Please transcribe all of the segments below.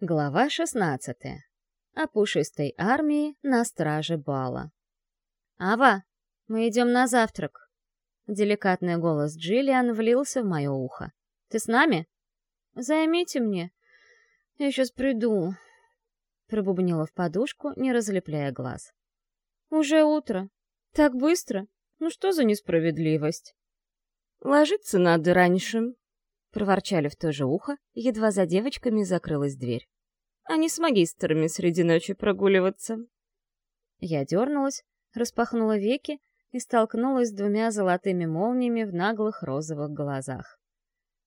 Глава 16. О пушистой армии на страже бала. «Ава, мы идем на завтрак!» Деликатный голос Джиллиан влился в мое ухо. «Ты с нами?» «Займите мне. Я сейчас приду», — пробубнила в подушку, не разлепляя глаз. «Уже утро. Так быстро. Ну что за несправедливость?» «Ложиться надо раньше», Проворчали в то же ухо, едва за девочками закрылась дверь. А не с магистрами среди ночи прогуливаться. Я дернулась, распахнула веки и столкнулась с двумя золотыми молниями в наглых розовых глазах.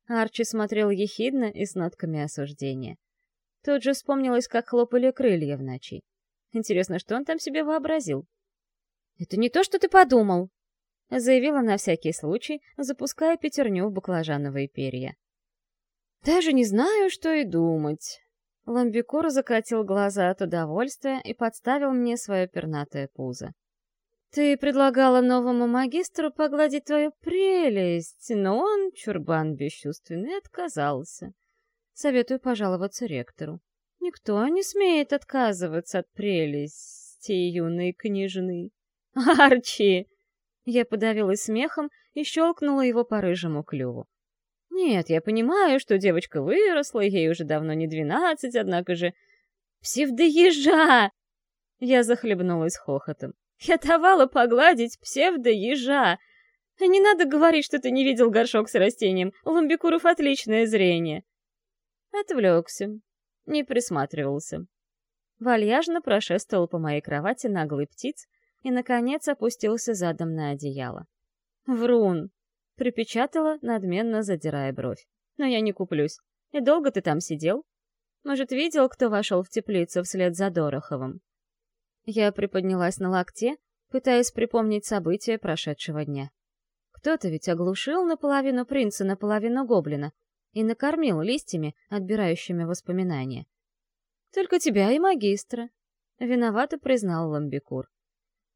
Арчи смотрел ехидно и с нотками осуждения. Тут же вспомнилось, как хлопали крылья в ночи. Интересно, что он там себе вообразил? «Это не то, что ты подумал!» Заявила на всякий случай, запуская пятерню в баклажановые перья. «Даже не знаю, что и думать». Ламбикур закатил глаза от удовольствия и подставил мне свое пернатое пузо. «Ты предлагала новому магистру погладить твою прелесть, но он, чурбан бесчувственный, отказался. Советую пожаловаться ректору. Никто не смеет отказываться от прелести юной княжны». «Арчи!» Я подавилась смехом и щелкнула его по рыжему клюву. Нет, я понимаю, что девочка выросла, ей уже давно не двенадцать, однако же... Псевдоежа! Я захлебнулась хохотом. Я давала погладить псевдоежа! Не надо говорить, что ты не видел горшок с растением. У ламбикуров отличное зрение. Отвлекся. Не присматривался. Вальяжно прошествовал по моей кровати наглый птиц, и, наконец, опустился задом на одеяло. «Врун!» — припечатала, надменно задирая бровь. «Но я не куплюсь. И долго ты там сидел? Может, видел, кто вошел в теплицу вслед за Дороховым?» Я приподнялась на локте, пытаясь припомнить события прошедшего дня. Кто-то ведь оглушил наполовину принца, наполовину гоблина и накормил листьями, отбирающими воспоминания. «Только тебя и магистра», — виновато признал Ламбикур.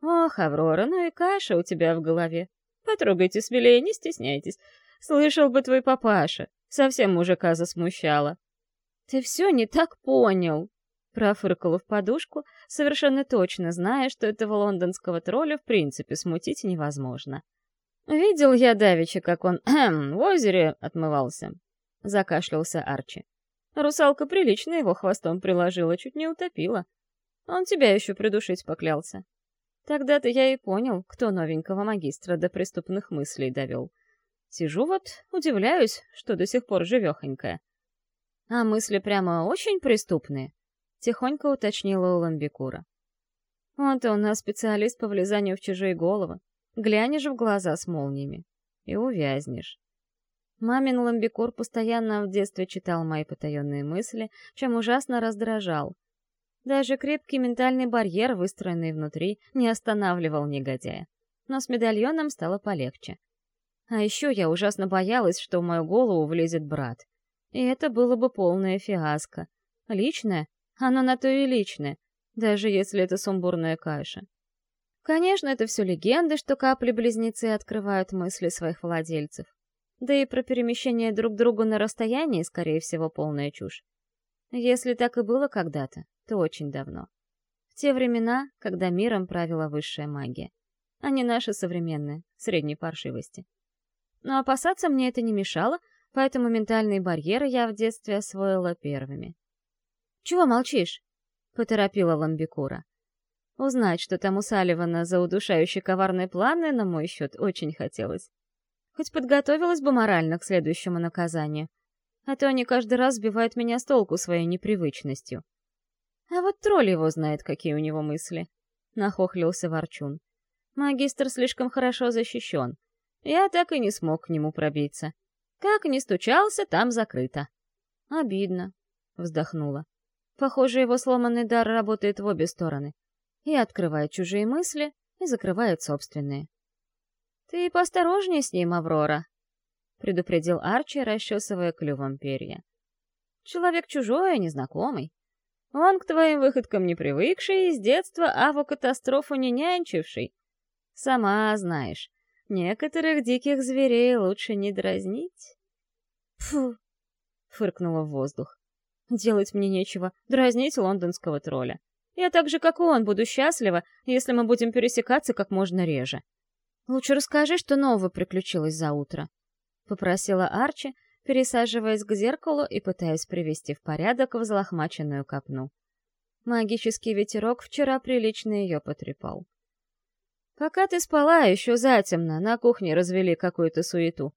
«Ох, Аврора, ну и каша у тебя в голове. Потрогайте смелее, не стесняйтесь. Слышал бы твой папаша. Совсем мужика засмущала». «Ты все не так понял», — профыркала в подушку, совершенно точно зная, что этого лондонского тролля в принципе смутить невозможно. «Видел я давеча, как он в озере отмывался», — закашлялся Арчи. Русалка прилично его хвостом приложила, чуть не утопила. Он тебя еще придушить поклялся. Тогда-то я и понял, кто новенького магистра до преступных мыслей довел. Сижу вот, удивляюсь, что до сих пор живехонькая. А мысли прямо очень преступные, — тихонько уточнила у. Он-то у нас специалист по влезанию в чужие головы. Глянешь в глаза с молниями и увязнешь. Мамин ламбикур постоянно в детстве читал мои потаенные мысли, чем ужасно раздражал. Даже крепкий ментальный барьер, выстроенный внутри, не останавливал негодяя. Но с медальоном стало полегче. А еще я ужасно боялась, что в мою голову влезет брат. И это было бы полная фиаско. Личное? Оно на то и личное, даже если это сумбурная каша. Конечно, это все легенды, что капли-близнецы открывают мысли своих владельцев. Да и про перемещение друг к другу на расстоянии, скорее всего, полная чушь. Если так и было когда-то, то очень давно. В те времена, когда миром правила высшая магия, а не наши современные, средней паршивости. Но опасаться мне это не мешало, поэтому ментальные барьеры я в детстве освоила первыми. «Чего молчишь?» — поторопила Ламбикура. Узнать, что там у Салливана за удушающие коварные планы, на мой счет, очень хотелось. Хоть подготовилась бы морально к следующему наказанию. А то они каждый раз сбивают меня с толку своей непривычностью. А вот тролль его знает, какие у него мысли. Нахохлился Ворчун. Магистр слишком хорошо защищен. Я так и не смог к нему пробиться. Как ни стучался, там закрыто. Обидно, вздохнула. Похоже, его сломанный дар работает в обе стороны. И открывает чужие мысли, и закрывает собственные. «Ты поосторожнее с ним, Аврора», — предупредил Арчи, расчесывая клювом перья. «Человек чужой, а незнакомый. Он к твоим выходкам не привыкший, с детства авокатастрофу не нянчивший. Сама знаешь, некоторых диких зверей лучше не дразнить. Фу, фыркнула в воздух. Делать мне нечего, дразнить лондонского тролля. Я так же, как и он, буду счастлива, если мы будем пересекаться как можно реже. Лучше расскажи, что нового приключилось за утро. Попросила Арчи, пересаживаясь к зеркалу и пытаясь привести в порядок взлохмаченную копну. Магический ветерок вчера прилично ее потрепал. Пока ты спала, еще затемно, на кухне развели какую-то суету.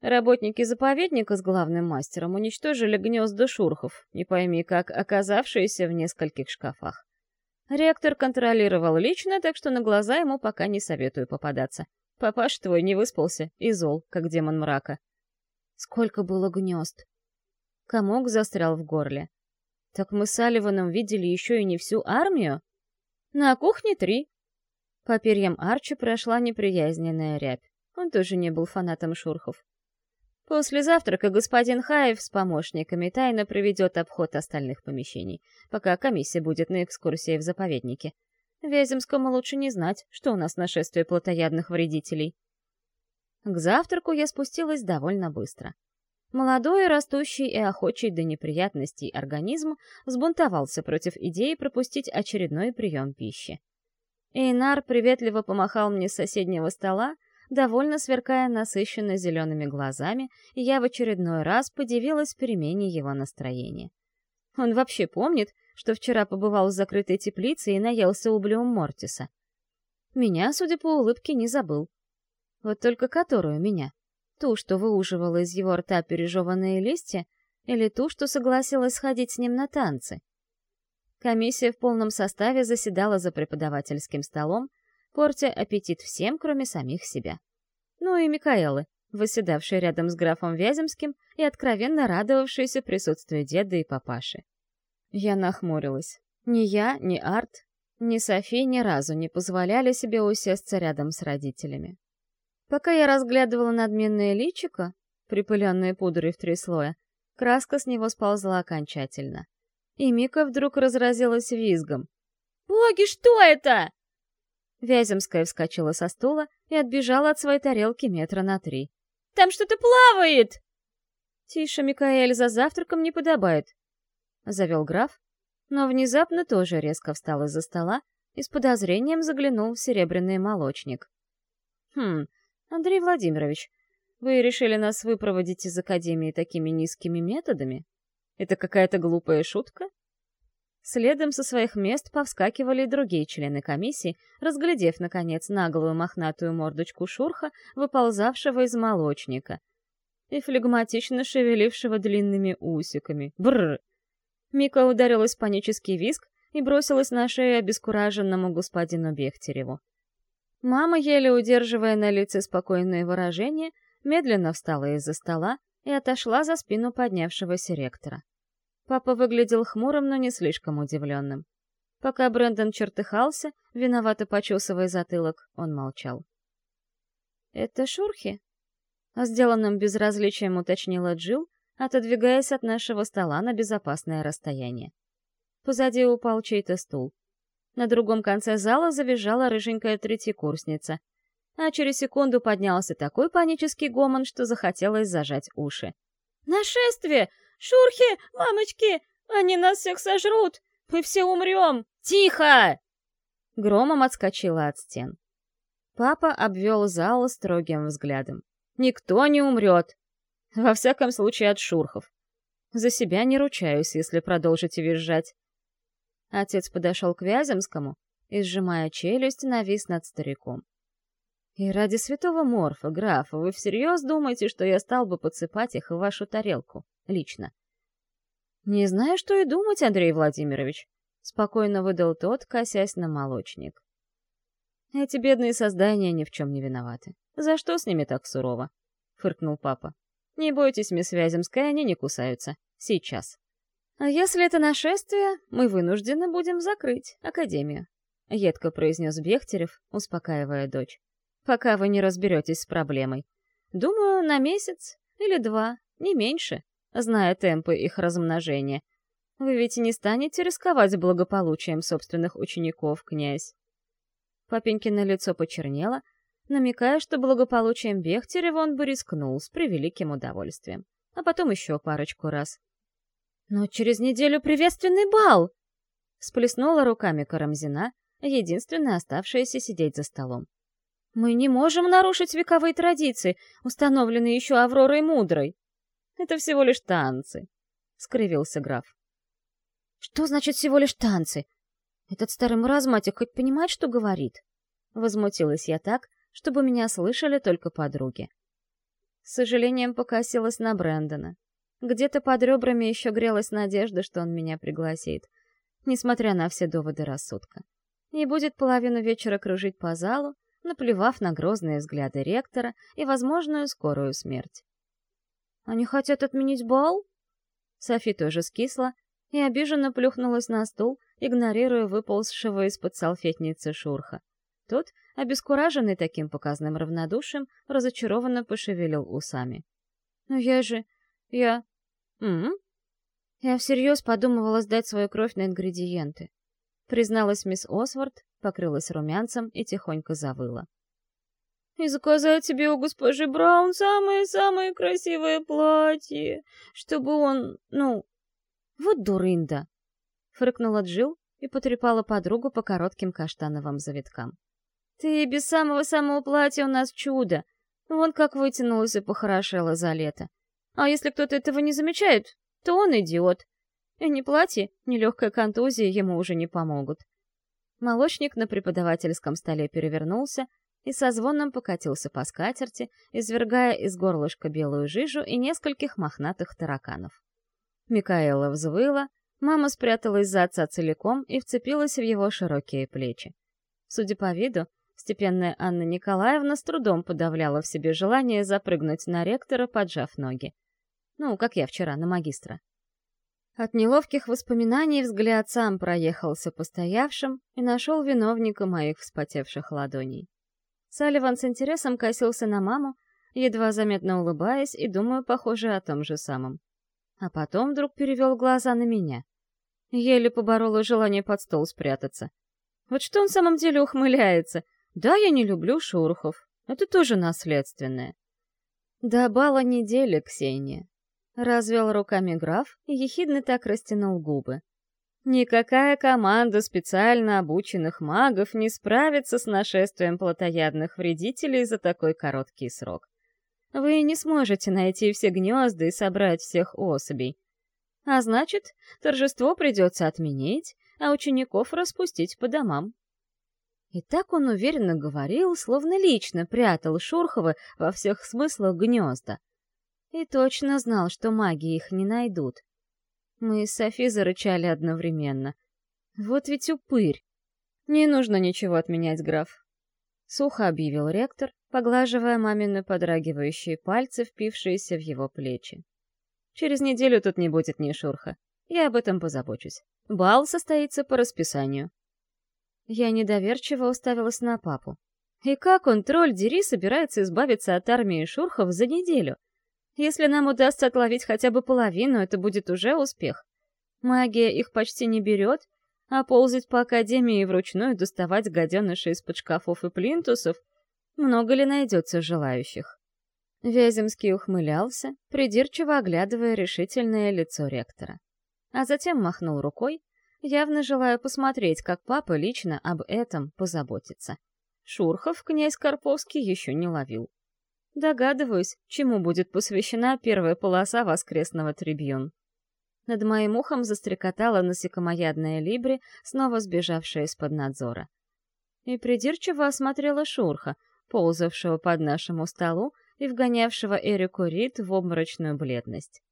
Работники заповедника с главным мастером уничтожили гнезда шурхов, не пойми как, оказавшиеся в нескольких шкафах. Ректор контролировал лично, так что на глаза ему пока не советую попадаться. Папаш твой не выспался и зол, как демон мрака. Сколько было гнезд? Комок застрял в горле. Так мы с Аливаном видели еще и не всю армию? На кухне три. По перьям Арчи прошла неприязненная рябь. Он тоже не был фанатом шурхов. После завтрака господин Хаев с помощниками тайно проведет обход остальных помещений, пока комиссия будет на экскурсии в заповеднике. Вяземскому лучше не знать, что у нас нашествие плотоядных вредителей. К завтраку я спустилась довольно быстро. Молодой, растущий и охочий до неприятностей организм взбунтовался против идеи пропустить очередной прием пищи. Эйнар приветливо помахал мне с соседнего стола, довольно сверкая насыщенно зелеными глазами, и я в очередной раз подивилась перемене его настроения. Он вообще помнит, что вчера побывал в закрытой теплице и наелся ублюм Мортиса. Меня, судя по улыбке, не забыл. Вот только которую меня? Ту, что выуживала из его рта пережеванные листья, или ту, что согласилась сходить с ним на танцы? Комиссия в полном составе заседала за преподавательским столом, портя аппетит всем, кроме самих себя. Ну и Микаэлы, восседавшие рядом с графом Вяземским и откровенно радовавшиеся присутствию деда и папаши. Я нахмурилась. Ни я, ни Арт, ни Софи ни разу не позволяли себе усесться рядом с родителями. Пока я разглядывала надменное личико, припыленное пудрой в три слоя, краска с него сползла окончательно. И Мика вдруг разразилась визгом. «Боги, что это?» Вяземская вскочила со стула и отбежала от своей тарелки метра на три. «Там что-то плавает!» «Тише, Микаэль, за завтраком не подобает», — завел граф, но внезапно тоже резко встал из-за стола и с подозрением заглянул в серебряный молочник. «Хм, Андрей Владимирович, вы решили нас выпроводить из Академии такими низкими методами? Это какая-то глупая шутка?» Следом со своих мест повскакивали и другие члены комиссии, разглядев, наконец, наглую мохнатую мордочку Шурха, выползавшего из молочника, и флегматично шевелившего длинными усиками. Бррр! Мика ударилась в панический визг и бросилась на шею обескураженному господину Бехтереву. Мама, еле удерживая на лице спокойное выражение, медленно встала из-за стола и отошла за спину поднявшегося ректора. Папа выглядел хмурым, но не слишком удивленным. Пока Брэндон чертыхался, виновато почесывая затылок, он молчал. «Это шурхи?» Сделанным безразличием уточнила Джилл, отодвигаясь от нашего стола на безопасное расстояние. Позади упал чей-то стул. На другом конце зала завизжала рыженькая третьекурсница, а через секунду поднялся такой панический гомон, что захотелось зажать уши. «Нашествие! «Шурхи, мамочки, они нас всех сожрут! Мы все умрем! Тихо!» Громом отскочила от стен. Папа обвел зал строгим взглядом. «Никто не умрет! Во всяком случае, от шурхов. За себя не ручаюсь, если продолжите визжать». Отец подошел к Вяземскому и, сжимая челюсть, навис над стариком. «И ради святого Морфа, графа, вы всерьез думаете, что я стал бы подсыпать их в вашу тарелку?» лично. «Не знаю, что и думать, Андрей Владимирович», — спокойно выдал тот, косясь на молочник. «Эти бедные создания ни в чем не виноваты. За что с ними так сурово?» — фыркнул папа. «Не бойтесь, мисс Вяземская, они не кусаются. Сейчас. А если это нашествие, мы вынуждены будем закрыть Академию», — едко произнес Бехтерев, успокаивая дочь. «Пока вы не разберетесь с проблемой. Думаю, на месяц или два, не меньше зная темпы их размножения. Вы ведь не станете рисковать благополучием собственных учеников, князь. Папенькино лицо почернело, намекая, что благополучием Бехтерева он бы рискнул с превеликим удовольствием. А потом еще парочку раз. Но через неделю приветственный бал! Сплеснула руками Карамзина, единственная оставшаяся сидеть за столом. Мы не можем нарушить вековые традиции, установленные еще Авророй Мудрой. Это всего лишь танцы, — скривился граф. Что значит всего лишь танцы? Этот старый маразматик хоть понимает, что говорит? Возмутилась я так, чтобы меня слышали только подруги. С сожалением покосилась на Брэндона. Где-то под ребрами еще грелась надежда, что он меня пригласит, несмотря на все доводы рассудка. И будет половину вечера кружить по залу, наплевав на грозные взгляды ректора и возможную скорую смерть. «Они хотят отменить бал?» Софи тоже скисла и обиженно плюхнулась на стул, игнорируя выползшего из-под салфетницы Шурха. Тот, обескураженный таким показным равнодушием, разочарованно пошевелил усами. «Ну я же... я... М, Я всерьез подумывала сдать свою кровь на ингредиенты. Призналась мисс Осворд, покрылась румянцем и тихонько завыла. «И заказать тебе у госпожи Браун самое-самое красивое платье, чтобы он, ну...» «Вот дурында!» — фыркнула Джил и потрепала подругу по коротким каштановым завиткам. «Ты без самого-самого платья у нас чудо! Вон как вытянулась и похорошела за лето. А если кто-то этого не замечает, то он идиот. И ни платье, ни легкая контузия ему уже не помогут. Молочник на преподавательском столе перевернулся и со звоном покатился по скатерти, извергая из горлышка белую жижу и нескольких мохнатых тараканов. Микаэла взвыла, мама спряталась за отца целиком и вцепилась в его широкие плечи. Судя по виду, степенная Анна Николаевна с трудом подавляла в себе желание запрыгнуть на ректора, поджав ноги. Ну, как я вчера на магистра. От неловких воспоминаний взгляд сам проехался по стоявшим и нашел виновника моих вспотевших ладоней. Салливан с интересом косился на маму, едва заметно улыбаясь и думаю, похоже, о том же самом. А потом вдруг перевел глаза на меня. Еле поборола желание под стол спрятаться. Вот что он в самом деле ухмыляется? Да, я не люблю шурхов. Это тоже наследственное. До бала недели, Ксения. Развел руками граф и ехидно так растянул губы. Никакая команда специально обученных магов не справится с нашествием плотоядных вредителей за такой короткий срок. Вы не сможете найти все гнезда и собрать всех особей. А значит, торжество придется отменить, а учеников распустить по домам. И так он уверенно говорил, словно лично прятал Шурхова во всех смыслах гнезда. И точно знал, что маги их не найдут. Мы с Софи зарычали одновременно. Вот ведь упырь! Не нужно ничего отменять, граф. Сухо объявил ректор, поглаживая мамины подрагивающие пальцы, впившиеся в его плечи. Через неделю тут не будет ни шурха. Я об этом позабочусь. Бал состоится по расписанию. Я недоверчиво уставилась на папу. И как он, тролль Дери, собирается избавиться от армии шурхов за неделю? Если нам удастся отловить хотя бы половину, это будет уже успех. Магия их почти не берет, а ползать по академии и вручную доставать гаденышей из-под шкафов и плинтусов много ли найдется желающих? Вяземский ухмылялся, придирчиво оглядывая решительное лицо ректора. А затем махнул рукой, явно желая посмотреть, как папа лично об этом позаботится. Шурхов князь Карповский еще не ловил. Догадываюсь, чему будет посвящена первая полоса воскресного трибьюн. Над моим ухом застрекотала насекомоядная либри, снова сбежавшая из-под надзора. И придирчиво осмотрела Шурха, ползавшего под нашему столу и вгонявшего Эрику Рид в обморочную бледность.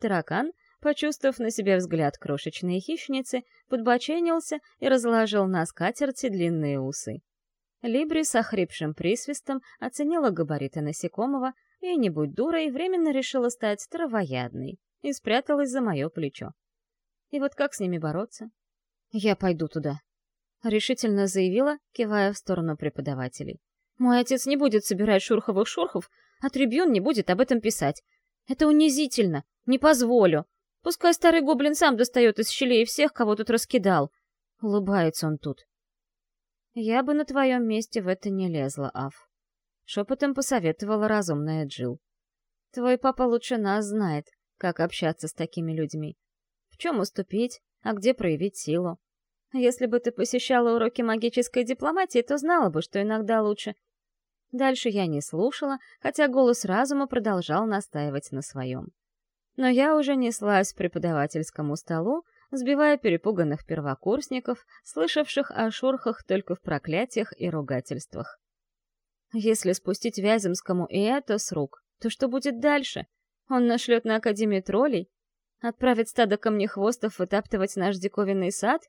Таракан, почувствовав на себе взгляд крошечной хищницы, подбоченился и разложил на скатерти длинные усы. Либри с охрипшим присвистом оценила габариты насекомого и, не будь дурой, временно решила стать травоядной и спряталась за мое плечо. И вот как с ними бороться? «Я пойду туда», — решительно заявила, кивая в сторону преподавателей. «Мой отец не будет собирать шурховых шурхов, а трибюн не будет об этом писать. Это унизительно, не позволю. Пускай старый гоблин сам достает из щелей всех, кого тут раскидал». Улыбается он тут. «Я бы на твоем месте в это не лезла, Аф», — шепотом посоветовала разумная Джил. «Твой папа лучше нас знает, как общаться с такими людьми. чем уступить, а где проявить силу. Если бы ты посещала уроки магической дипломатии, то знала бы, что иногда лучше. Дальше я не слушала, хотя голос разума продолжал настаивать на своем. Но я уже неслась к преподавательскому столу, сбивая перепуганных первокурсников, слышавших о шурхах только в проклятиях и ругательствах. Если спустить Вяземскому и это с рук, то что будет дальше? Он нашлет на Академию троллей? Отправит стадо камнехвостов вытаптывать наш диковинный сад?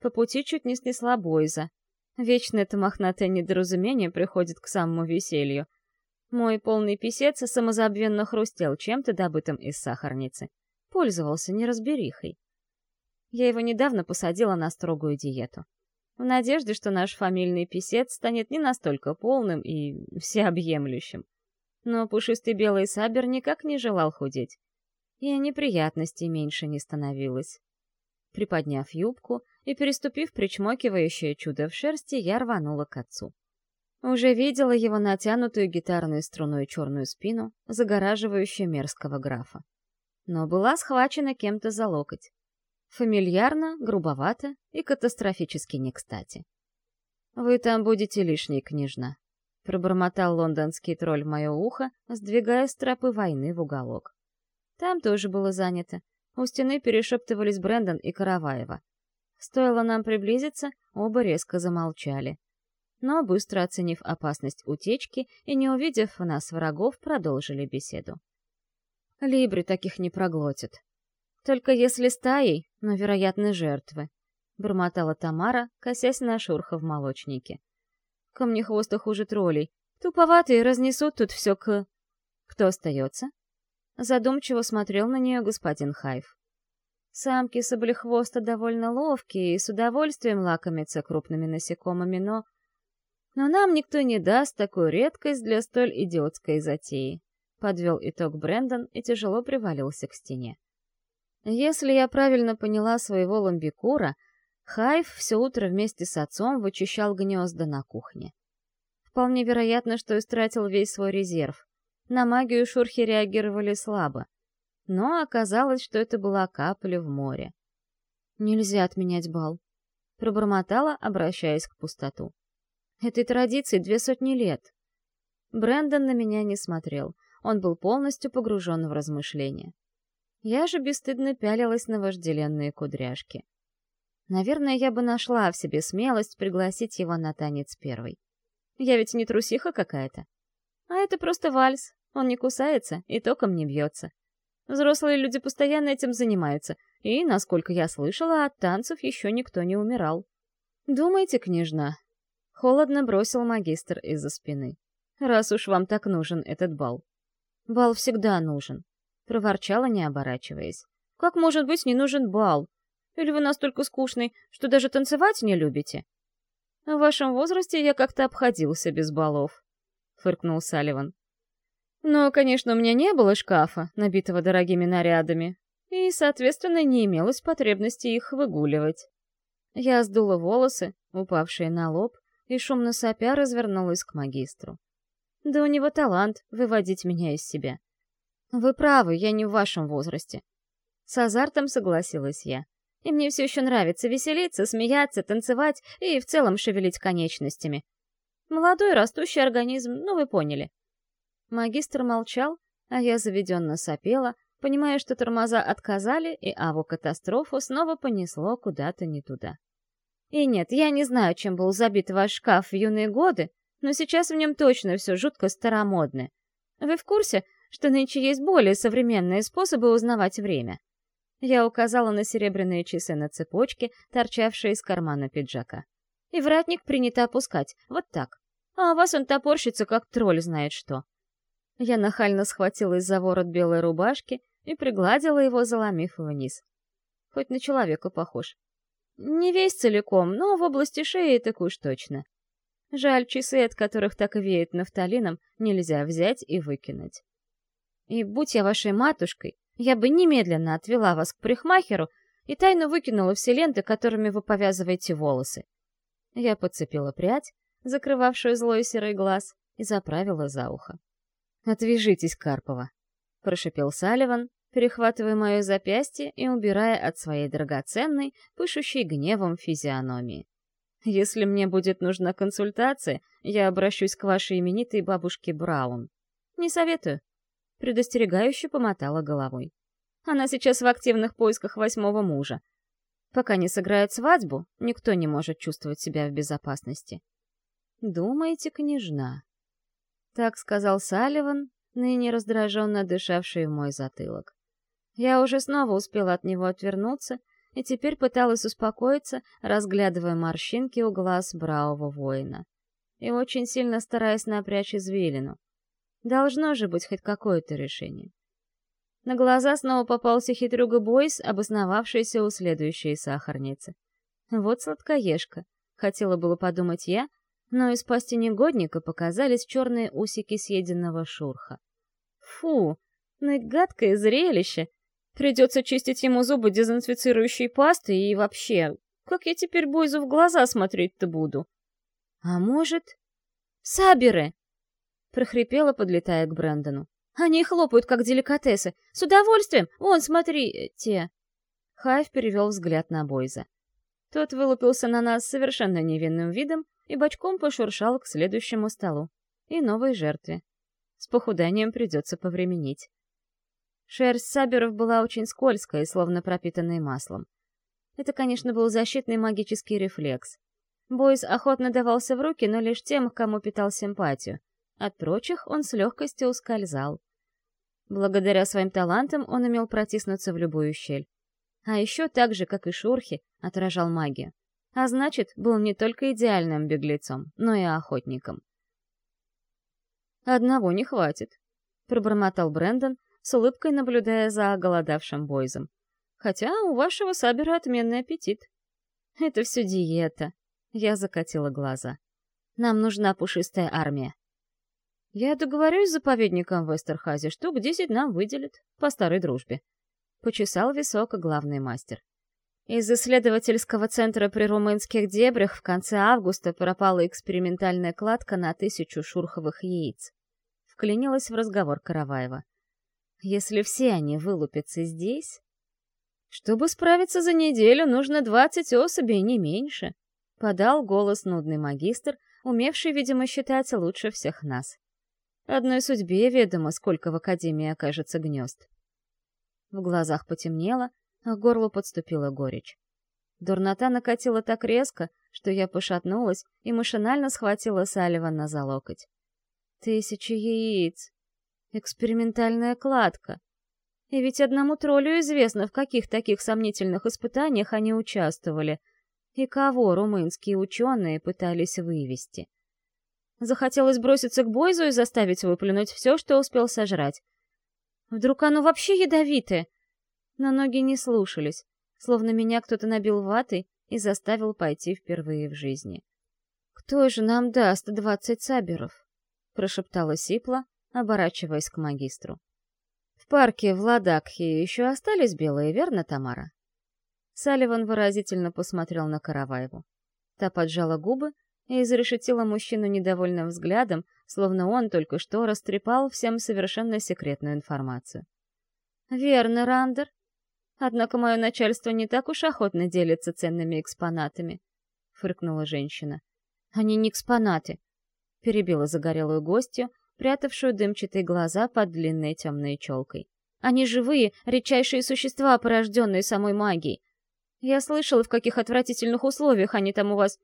По пути чуть не снесла Бойза. Вечно это мохнатое недоразумение приходит к самому веселью. Мой полный писец самозабвенно хрустел чем-то, добытым из сахарницы. Пользовался неразберихой. Я его недавно посадила на строгую диету. В надежде, что наш фамильный писец станет не настолько полным и всеобъемлющим. Но пушистый белый сабер никак не желал худеть. И неприятностей меньше не становилось. Приподняв юбку и переступив причмокивающее чудо в шерсти, я рванула к отцу. Уже видела его натянутую гитарной струной черную спину, загораживающую мерзкого графа. Но была схвачена кем-то за локоть. Фамильярно, грубовато и катастрофически не кстати. «Вы там будете лишней, княжна», — пробормотал лондонский тролль в мое ухо, сдвигая стропы войны в уголок. Там тоже было занято. У стены перешептывались Брэндон и Караваева. Стоило нам приблизиться, оба резко замолчали. Но, быстро оценив опасность утечки и не увидев в нас врагов, продолжили беседу. Либри таких не проглотит, только если стаей, но, вероятно, жертвы. Бормотала Тамара, косясь на Шурха в молочнике. Камнехвосты хуже троллей. Туповатые разнесут тут все к... Кто остается? Задумчиво смотрел на нее господин Хайф. Самки саблехвоста довольно ловкие и с удовольствием лакомятся крупными насекомыми, но... Но нам никто не даст такую редкость для столь идиотской затеи. Подвел итог Брэндон и тяжело привалился к стене. Если я правильно поняла своего ламбикура, Хайв все утро вместе с отцом вычищал гнезда на кухне. Вполне вероятно, что истратил весь свой резерв. На магию шурхи реагировали слабо. Но оказалось, что это была капля в море. «Нельзя отменять бал», — пробормотала, обращаясь к пустоту. «Этой традиции две сотни лет». Брэндон на меня не смотрел. Он был полностью погружен в размышления. Я же бесстыдно пялилась на вожделенные кудряшки. Наверное, я бы нашла в себе смелость пригласить его на танец первый. Я ведь не трусиха какая-то. А это просто вальс. Он не кусается и током не бьется. Взрослые люди постоянно этим занимаются, и, насколько я слышала, от танцев еще никто не умирал. «Думайте, княжна», — холодно бросил магистр из-за спины. «Раз уж вам так нужен этот бал». «Бал всегда нужен», — проворчала, не оборачиваясь. «Как может быть не нужен бал? Или вы настолько скучный, что даже танцевать не любите?» «В вашем возрасте я как-то обходился без балов», — фыркнул Салливан. «Но, конечно, у меня не было шкафа, набитого дорогими нарядами, и, соответственно, не имелось потребности их выгуливать». Я сдула волосы, упавшие на лоб, и шумно сопя развернулась к магистру. «Да у него талант выводить меня из себя. «Вы правы, я не в вашем возрасте». С азартом согласилась я. И мне все еще нравится веселиться, смеяться, танцевать и в целом шевелить конечностями. Молодой растущий организм, ну вы поняли. Магистр молчал, а я заведенно сопела, понимая, что тормоза отказали, и аву-катастрофу снова понесло куда-то не туда. И нет, я не знаю, чем был забит ваш шкаф в юные годы, но сейчас в нем точно все жутко старомодное. Вы в курсе, что нынче есть более современные способы узнавать время. Я указала на серебряные часы на цепочке, торчавшие из кармана пиджака. И вратник принято опускать, вот так. А у вас он топорщится, как тролль знает что. Я нахально схватилась за ворот белой рубашки и пригладила его, заломив вниз. Хоть на человека похож. Не весь целиком, но в области шеи так уж точно. Жаль, часы, от которых так веет нафталином, нельзя взять и выкинуть. И будь я вашей матушкой, я бы немедленно отвела вас к парикмахеру и тайно выкинула все ленты, которыми вы повязываете волосы. Я подцепила прядь, закрывавшую злой серый глаз, и заправила за ухо. «Отвяжитесь, Карпова», — прошепел Салливан, перехватывая мое запястье и убирая от своей драгоценной, пышущей гневом физиономии. «Если мне будет нужна консультация, я обращусь к вашей именитой бабушке Браун. Не советую». Предостерегающе помотала головой. Она сейчас в активных поисках восьмого мужа. Пока не сыграет свадьбу, никто не может чувствовать себя в безопасности. «Думаете, княжна?» Так сказал Салливан, ныне раздраженно дышавший в мой затылок. Я уже снова успела от него отвернуться и теперь пыталась успокоиться, разглядывая морщинки у глаз бравого воина. И очень сильно стараясь напрячь извилину. Должно же быть хоть какое-то решение. На глаза снова попался хитрюга Бойс, обосновавшийся у следующей сахарницы. Вот сладкоежка, хотела было подумать я, но из пасти негодника показались черные усики съеденного шурха. Фу, ну и гадкое зрелище! Придется чистить ему зубы дезинфицирующей пастой и вообще, как я теперь Бойзу в глаза смотреть-то буду? А может... Саберы! прохрипела, подлетая к Брэндону. Они хлопают, как деликатесы. С удовольствием! Вон, смотри, те. Хайв перевел взгляд на Бойза. Тот вылупился на нас совершенно невинным видом и бочком пошуршал к следующему столу. И новой жертве. С похуданием придется повременить. Шерсть саберов была очень скользкая словно пропитанной маслом. Это, конечно, был защитный магический рефлекс. Бойз охотно давался в руки, но лишь тем, кому питал симпатию. От прочих он с легкостью ускользал. Благодаря своим талантам он умел протиснуться в любую щель. А еще так же, как и Шурхи, отражал магию. А значит, был не только идеальным беглецом, но и охотником. «Одного не хватит», — пробормотал Брэндон, с улыбкой наблюдая за оголодавшим Бойзом. «Хотя у вашего Сабера отменный аппетит». «Это все диета», — я закатила глаза. «Нам нужна пушистая армия». «Я договорюсь с заповедником в Эстерхазе, штук десять нам выделят, по старой дружбе». Почесал висок главный мастер. Из исследовательского центра при румынских дебрях в конце августа пропала экспериментальная кладка на тысячу шурховых яиц. Вклинилась в разговор Караваева. Если все они вылупятся здесь... Чтобы справиться за неделю, нужно двадцать особей, не меньше. Подал голос нудный магистр, умевший, видимо, считать лучше всех нас. Одной судьбе ведомо, сколько в Академии окажется гнезд. В глазах потемнело, а к горлу подступила горечь. Дурнота накатила так резко, что я пошатнулась и машинально схватила Салливана за локоть. «Тысячи яиц! Экспериментальная кладка! И ведь одному троллю известно, в каких таких сомнительных испытаниях они участвовали, и кого румынские ученые пытались вывести. Захотелось броситься к Бойзу и заставить выплюнуть все, что успел сожрать. Вдруг оно вообще ядовитое? Но ноги не слушались, словно меня кто-то набил ватой и заставил пойти впервые в жизни. «Кто же нам даст двадцать саберов?» — прошептала Сипла, оборачиваясь к магистру. «В парке в Ладакхе еще остались белые, верно, Тамара?» Салливан выразительно посмотрел на Караваеву. Та поджала губы и изрешетила мужчину недовольным взглядом, словно он только что растрепал всем совершенно секретную информацию. «Верно, Рандер. Однако мое начальство не так уж охотно делится ценными экспонатами», — фыркнула женщина. «Они не экспонаты», — перебила загорелую гостью, прятавшую дымчатые глаза под длинной темной челкой. «Они живые, редчайшие существа, порожденные самой магией. Я слышала, в каких отвратительных условиях они там у вас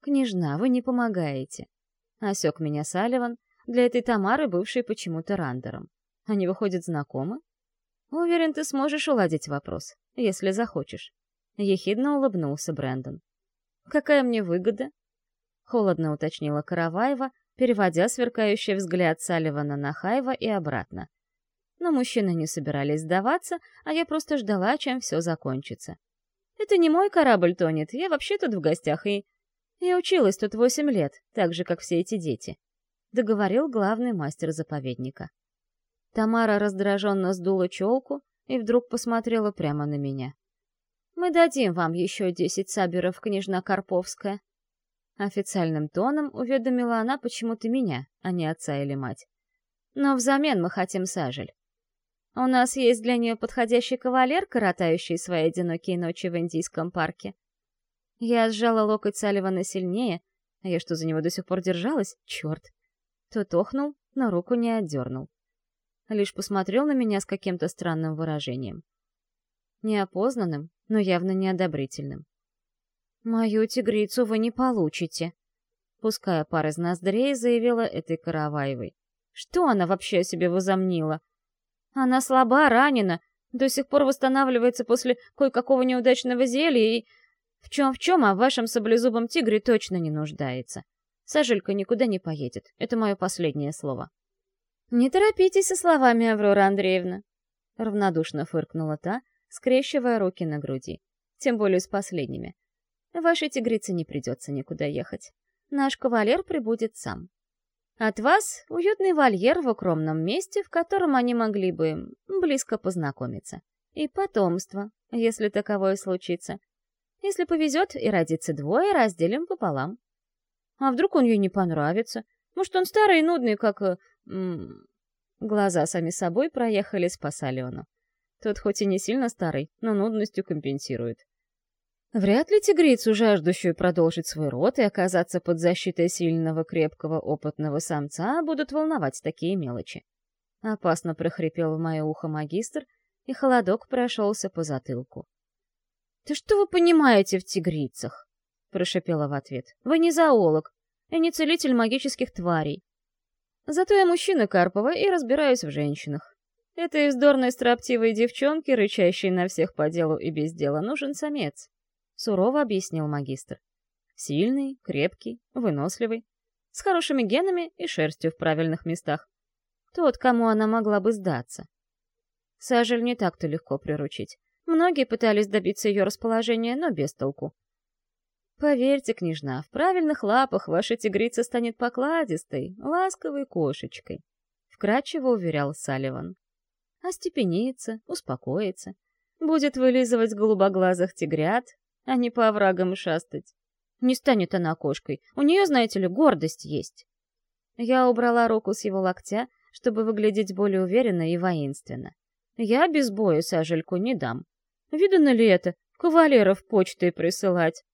«Княжна, вы не помогаете», — осек меня Салливан, для этой Тамары, бывшей почему-то рандером. Они, выходят, знакомы? Уверен, ты сможешь уладить вопрос, если захочешь. Ехидно улыбнулся Брэндон. «Какая мне выгода?» Холодно уточнила Караваева, переводя сверкающий взгляд Салливана на Хайва и обратно. Но мужчины не собирались сдаваться, а я просто ждала, чем все закончится. «Это не мой корабль тонет, я вообще тут в гостях и...» Я училась тут восемь лет, так же, как все эти дети», — договорил главный мастер заповедника. Тамара раздраженно сдула челку и вдруг посмотрела прямо на меня. «Мы дадим вам еще десять саберов, княжна Карповская». Официальным тоном уведомила она почему-то меня, а не отца или мать. «Но взамен мы хотим сажель». У нас есть для нее подходящий кавалер, коротающий свои одинокие ночи в индийском парке. Я сжала локоть Салливана сильнее, а я что, за него до сих пор держалась? Черт! Тот охнул, но руку не отдернул. Лишь посмотрел на меня с каким-то странным выражением. Неопознанным, но явно неодобрительным. «Мою тигрицу вы не получите», — пуская пар из ноздрей, заявила этой Караваевой. «Что она вообще о себе возомнила? Она слаба, ранена, до сих пор восстанавливается после кое-какого неудачного зелья и... В чем-в чем, а в вашем саблезубом тигре точно не нуждается. Сажелька никуда не поедет, это мое последнее слово». «Не торопитесь со словами, Аврора Андреевна», — равнодушно фыркнула та, скрещивая руки на груди. Тем более с последними. Вашей тигрице не придется никуда ехать. Наш кавалер прибудет сам. От вас уютный вольер в укромном месте, в котором они могли бы близко познакомиться. И потомство, если таковое случится. Если повезет и родится двое, разделим пополам. А вдруг он ей не понравится? Может, он старый и нудный, как... М -м... Глаза сами собой проехали по Салену. Тот хоть и не сильно старый, но нудностью компенсирует. Вряд ли тигрицу, жаждущую продолжить свой род и оказаться под защитой сильного, крепкого, опытного самца, будут волновать такие мелочи. Опасно прохрипел в мое ухо магистр, и холодок прошелся по затылку. «Ты что вы понимаете в тигрицах?» — прошипела в ответ. «Вы не зоолог и не целитель магических тварей. Зато я мужчина Карпова и разбираюсь в женщинах. Этой вздорной строптивой девчонке, рычащей на всех по делу и без дела, нужен самец сурово объяснил магистр. Сильный, крепкий, выносливый, с хорошими генами и шерстью в правильных местах. Тот, кому она могла бы сдаться. Сажель не так-то легко приручить. Многие пытались добиться ее расположения, но без толку. Поверьте, княжна, в правильных лапах ваша тигрица станет покладистой, ласковой кошечкой, вкрадчиво уверял Салливан. Остепенится, успокоится, будет вылизывать голубоглазых тигрят, а не по оврагам шастать. Не станет она кошкой, у нее, знаете ли, гордость есть. Я убрала руку с его локтя, чтобы выглядеть более уверенно и воинственно. Я без боя сажельку не дам. Видано ли это, кавалеров почтой присылать?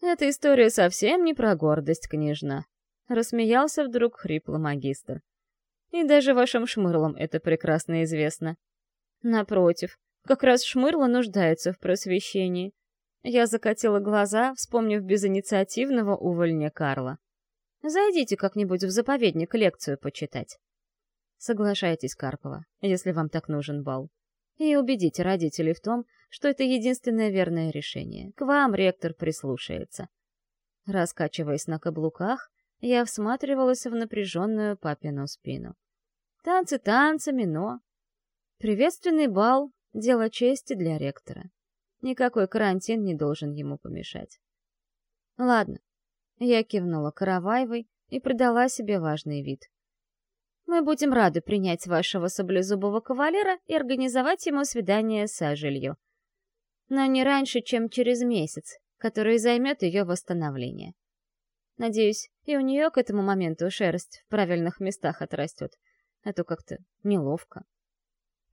Эта история совсем не про гордость, княжна. Рассмеялся вдруг хрипло магистр. И даже вашим шмырлам это прекрасно известно. Напротив, как раз шмырло нуждается в просвещении. Я закатила глаза, вспомнив безинициативного увольня Карла. «Зайдите как-нибудь в заповедник лекцию почитать». Соглашайтесь, Карпова, если вам так нужен бал. И убедите родителей в том, что это единственное верное решение. К вам ректор прислушается. Раскачиваясь на каблуках, я всматривалась в напряженную папину спину. Танцы танцами, но... Приветственный бал — дело чести для ректора. Никакой карантин не должен ему помешать. Ладно. Я кивнула Караваевой и придала себе важный вид. Мы будем рады принять вашего саблезубого кавалера и организовать ему свидание с Ажелью. Но не раньше, чем через месяц, который займет ее восстановление. Надеюсь, и у нее к этому моменту шерсть в правильных местах отрастет, а то как-то неловко.